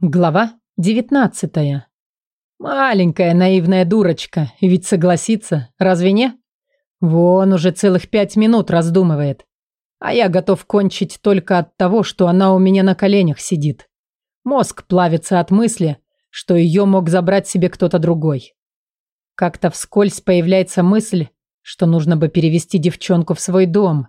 Глава девятнадцатая. Маленькая наивная дурочка, ведь согласится, разве не? Вон уже целых пять минут раздумывает. А я готов кончить только от того, что она у меня на коленях сидит. Мозг плавится от мысли, что ее мог забрать себе кто-то другой. Как-то вскользь появляется мысль, что нужно бы перевести девчонку в свой дом.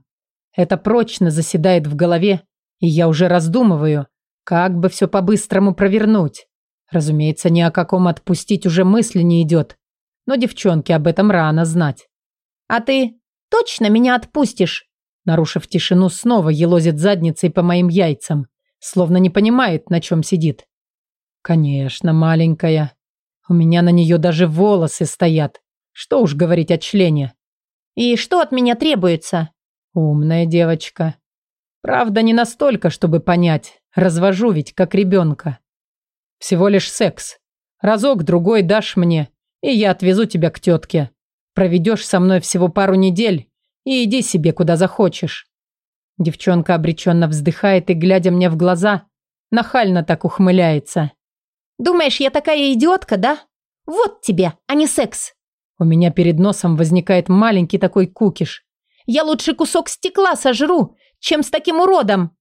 Это прочно заседает в голове, и я уже раздумываю – как бы все по-быстрому провернуть? Разумеется, ни о каком отпустить уже мысли не идет. Но девчонке об этом рано знать. «А ты точно меня отпустишь?» Нарушив тишину, снова елозит задницей по моим яйцам, словно не понимает, на чем сидит. «Конечно, маленькая. У меня на нее даже волосы стоят. Что уж говорить о члене». «И что от меня требуется?» «Умная девочка. Правда, не настолько, чтобы понять. Развожу ведь, как ребенка. Всего лишь секс. Разок-другой дашь мне, и я отвезу тебя к тетке. Проведешь со мной всего пару недель и иди себе куда захочешь. Девчонка обреченно вздыхает и, глядя мне в глаза, нахально так ухмыляется. «Думаешь, я такая идиотка, да? Вот тебе, а не секс!» У меня перед носом возникает маленький такой кукиш. «Я лучше кусок стекла сожру, чем с таким уродом!»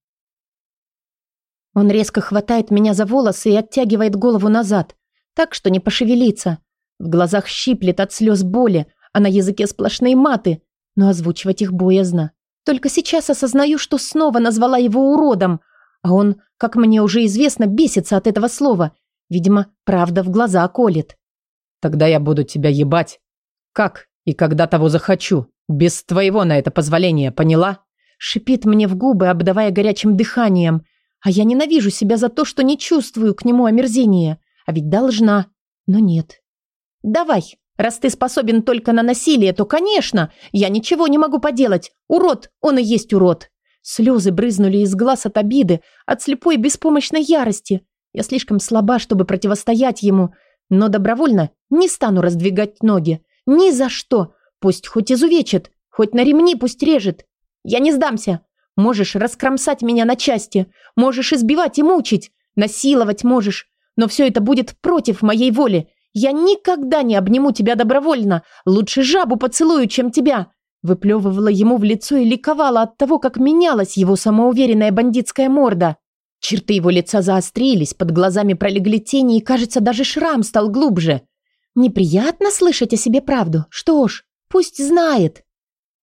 Он резко хватает меня за волосы и оттягивает голову назад, так что не пошевелиться. В глазах щиплет от слез боли, а на языке сплошные маты, но озвучивать их боязно. Только сейчас осознаю, что снова назвала его уродом, а он, как мне уже известно, бесится от этого слова. Видимо, правда в глаза колет. «Тогда я буду тебя ебать. Как и когда того захочу. Без твоего на это позволения, поняла?» Шипит мне в губы, обдавая горячим дыханием – а я ненавижу себя за то, что не чувствую к нему омерзения. А ведь должна. Но нет. Давай. Раз ты способен только на насилие, то, конечно, я ничего не могу поделать. Урод, он и есть урод. Слезы брызнули из глаз от обиды, от слепой беспомощной ярости. Я слишком слаба, чтобы противостоять ему, но добровольно не стану раздвигать ноги. Ни за что. Пусть хоть изувечит, хоть на ремни пусть режет. Я не сдамся. Можешь раскромсать меня на части, можешь избивать и мучить, насиловать можешь, но все это будет против моей воли. Я никогда не обниму тебя добровольно, лучше жабу поцелую, чем тебя». Выплевывала ему в лицо и ликовала от того, как менялась его самоуверенная бандитская морда. Черты его лица заострились, под глазами пролегли тени, и, кажется, даже шрам стал глубже. Неприятно слышать о себе правду. Что ж, пусть знает.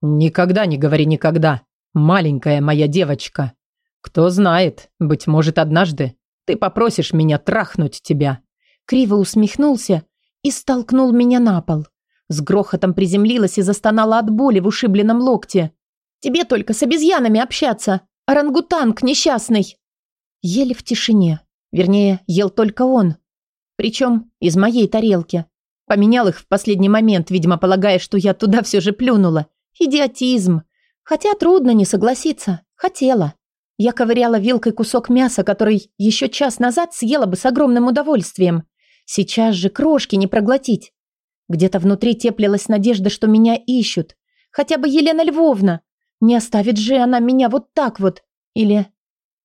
«Никогда не говори никогда», маленькая моя девочка. Кто знает, быть может, однажды ты попросишь меня трахнуть тебя». Криво усмехнулся и столкнул меня на пол. С грохотом приземлилась и застонала от боли в ушибленном локте. «Тебе только с обезьянами общаться, орангутанг несчастный!» Ели в тишине. Вернее, ел только он. Причем из моей тарелки. Поменял их в последний момент, видимо, полагая, что я туда все же плюнула. Идиотизм. Хотя трудно не согласиться. Хотела. Я ковыряла вилкой кусок мяса, который еще час назад съела бы с огромным удовольствием. Сейчас же крошки не проглотить. Где-то внутри теплилась надежда, что меня ищут. Хотя бы Елена Львовна. Не оставит же она меня вот так вот. Или...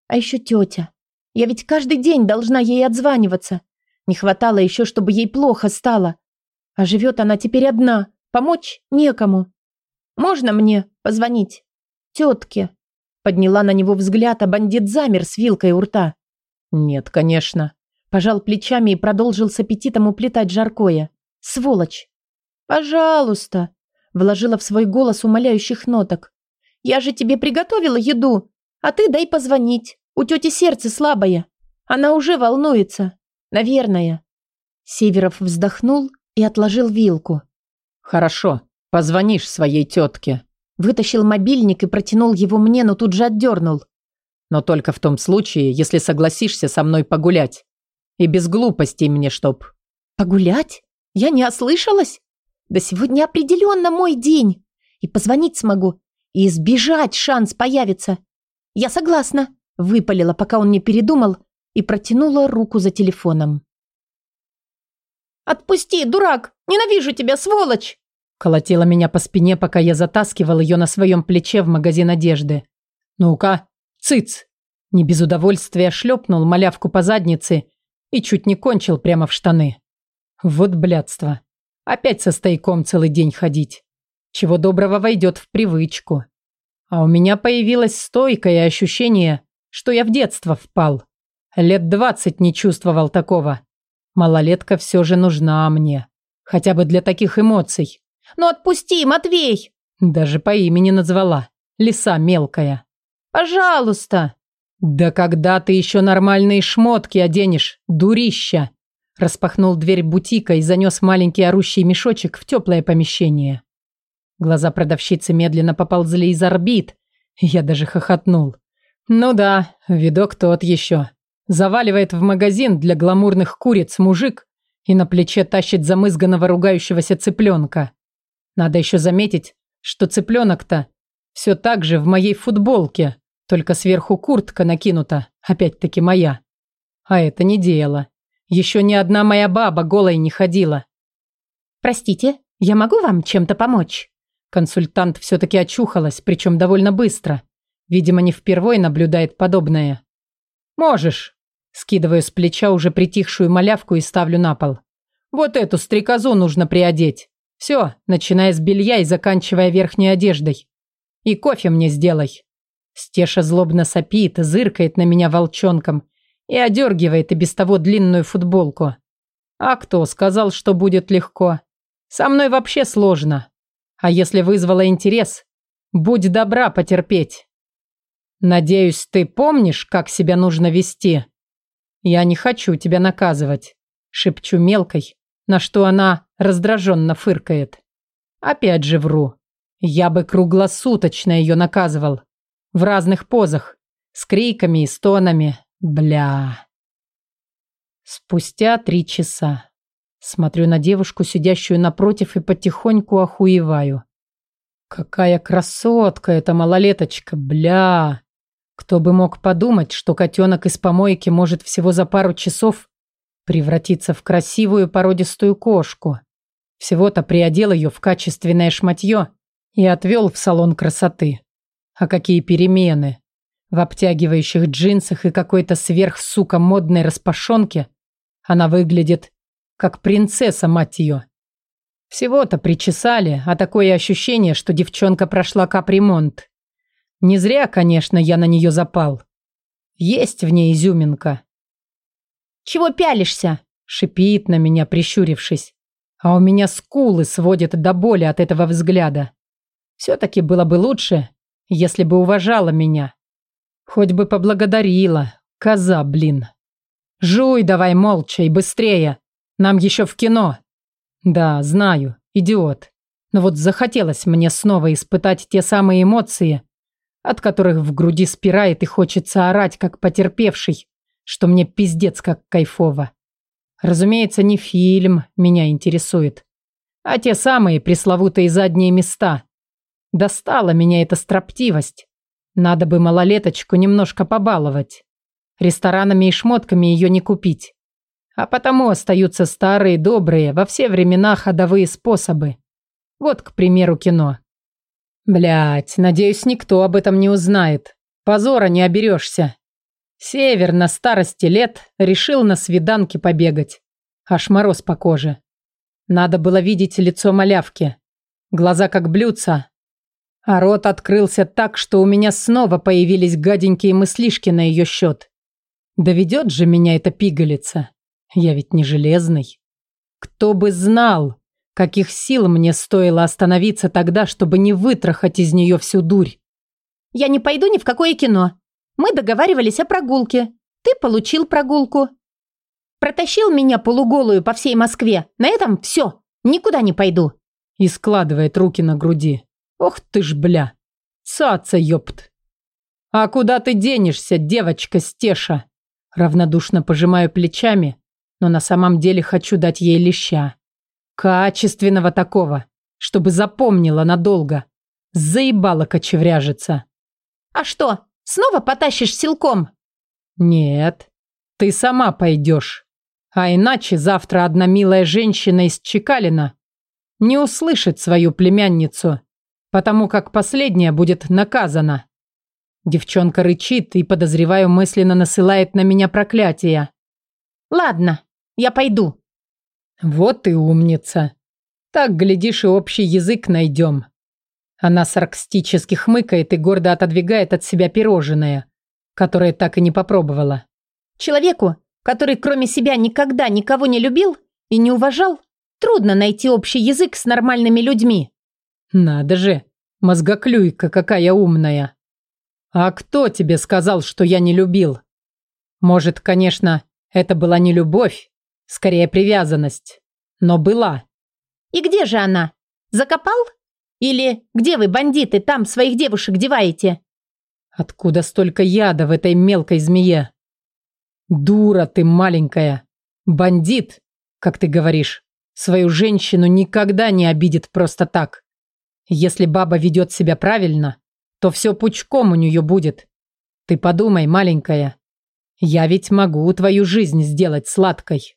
А еще тетя. Я ведь каждый день должна ей отзваниваться. Не хватало еще, чтобы ей плохо стало. А живет она теперь одна. Помочь некому. Можно мне позвонить? Тетке?» Подняла на него взгляд, а бандит замер с вилкой у рта. «Нет, конечно». Пожал плечами и продолжил с аппетитом уплетать жаркое. «Сволочь!» «Пожалуйста!» Вложила в свой голос умоляющих ноток. «Я же тебе приготовила еду, а ты дай позвонить. У тети сердце слабое. Она уже волнуется. Наверное». Северов вздохнул и отложил вилку. «Хорошо. Позвонишь своей тетке. Вытащил мобильник и протянул его мне, но тут же отдернул. Но только в том случае, если согласишься со мной погулять. И без глупостей мне чтоб. Погулять? Я не ослышалась? Да сегодня определенно мой день. И позвонить смогу. И сбежать шанс появится. Я согласна. Выпалила, пока он не передумал, и протянула руку за телефоном. «Отпусти, дурак! Ненавижу тебя, сволочь!» Колотила меня по спине, пока я затаскивал ее на своем плече в магазин одежды. «Ну-ка, цыц!» Не без удовольствия шлепнул малявку по заднице и чуть не кончил прямо в штаны. Вот блядство. Опять со стояком целый день ходить. Чего доброго войдет в привычку. А у меня появилось стойкое ощущение, что я в детство впал. Лет двадцать не чувствовал такого. Малолетка все же нужна мне. Хотя бы для таких эмоций. «Ну отпусти, Матвей!» Даже по имени назвала. Лиса мелкая. «Пожалуйста!» «Да когда ты еще нормальные шмотки оденешь, дурища!» Распахнул дверь бутика и занес маленький орущий мешочек в теплое помещение. Глаза продавщицы медленно поползли из орбит. Я даже хохотнул. Ну да, видок тот еще. Заваливает в магазин для гламурных куриц мужик и на плече тащит замызганного ругающегося цыпленка. Надо еще заметить, что цыпленок-то все так же в моей футболке, только сверху куртка накинута, опять-таки моя. А это не дело. Еще ни одна моя баба голой не ходила. «Простите, я могу вам чем-то помочь?» Консультант все-таки очухалась, причем довольно быстро. Видимо, не впервой наблюдает подобное. «Можешь». Скидываю с плеча уже притихшую малявку и ставлю на пол. «Вот эту стрекозу нужно приодеть. Все, начиная с белья и заканчивая верхней одеждой. И кофе мне сделай». Стеша злобно сопит, зыркает на меня волчонком и одергивает и без того длинную футболку. А кто сказал, что будет легко? Со мной вообще сложно. А если вызвало интерес, будь добра потерпеть. Надеюсь, ты помнишь, как себя нужно вести? Я не хочу тебя наказывать, шепчу мелкой, на что она раздраженно фыркает. Опять же вру. Я бы круглосуточно ее наказывал. В разных позах. С криками и стонами. Бля. Спустя три часа. Смотрю на девушку, сидящую напротив, и потихоньку охуеваю. Какая красотка эта малолеточка, бля. Кто бы мог подумать, что котенок из помойки может всего за пару часов превратиться в красивую породистую кошку. Всего-то приодел ее в качественное шматье и отвел в салон красоты. А какие перемены! В обтягивающих джинсах и какой-то сверх-сука модной распашонке она выглядит как принцесса, мать ее. Всего-то причесали, а такое ощущение, что девчонка прошла капремонт. Не зря, конечно, я на нее запал. Есть в ней изюминка. «Чего пялишься?» – шипит на меня, прищурившись. А у меня скулы сводят до боли от этого взгляда. Все-таки было бы лучше, если бы уважала меня. Хоть бы поблагодарила. Коза, блин. Жуй давай молча и быстрее. Нам еще в кино. Да, знаю, идиот. Но вот захотелось мне снова испытать те самые эмоции, от которых в груди спирает и хочется орать, как потерпевший, что мне пиздец как кайфово. Разумеется, не фильм меня интересует, а те самые пресловутые задние места. Достала меня эта строптивость. Надо бы малолеточку немножко побаловать. Ресторанами и шмотками ее не купить. А потому остаются старые, добрые, во все времена ходовые способы. Вот, к примеру, кино. Блять, надеюсь, никто об этом не узнает. Позора не оберешься. Север на старости лет решил на свиданке побегать. Аж мороз по коже. Надо было видеть лицо малявки. Глаза как блюдца, а рот открылся так, что у меня снова появились гаденькие мыслишки на ее счет. Доведет же меня эта пигалица. Я ведь не железный. Кто бы знал, каких сил мне стоило остановиться тогда, чтобы не вытрахать из нее всю дурь. Я не пойду ни в какое кино. Мы договаривались о прогулке. Ты получил прогулку. Протащил меня полуголую по всей Москве. На этом все. Никуда не пойду. И складывает руки на груди. Ох ты ж, бля. Цаца, ёпт. А куда ты денешься, девочка Стеша? Равнодушно пожимаю плечами, но на самом деле хочу дать ей леща. Качественного такого, чтобы запомнила надолго. Заебала кочевряжица. А что, снова потащишь силком? Нет, ты сама пойдешь. А иначе завтра одна милая женщина из Чекалина не услышит свою племянницу потому как последняя будет наказана. Девчонка рычит и, подозреваю, мысленно насылает на меня проклятие. Ладно, я пойду. Вот и умница. Так, глядишь, и общий язык найдем. Она саркастически хмыкает и гордо отодвигает от себя пирожное, которое так и не попробовала. Человеку, который кроме себя никогда никого не любил и не уважал, трудно найти общий язык с нормальными людьми. Надо же, мозгоклюйка какая умная. А кто тебе сказал, что я не любил? Может, конечно, это была не любовь, скорее привязанность, но была. И где же она? Закопал? Или где вы, бандиты, там своих девушек деваете? Откуда столько яда в этой мелкой змее? Дура ты маленькая. Бандит, как ты говоришь, свою женщину никогда не обидит просто так. Если баба ведет себя правильно, то все пучком у нее будет. Ты подумай, маленькая. Я ведь могу твою жизнь сделать сладкой.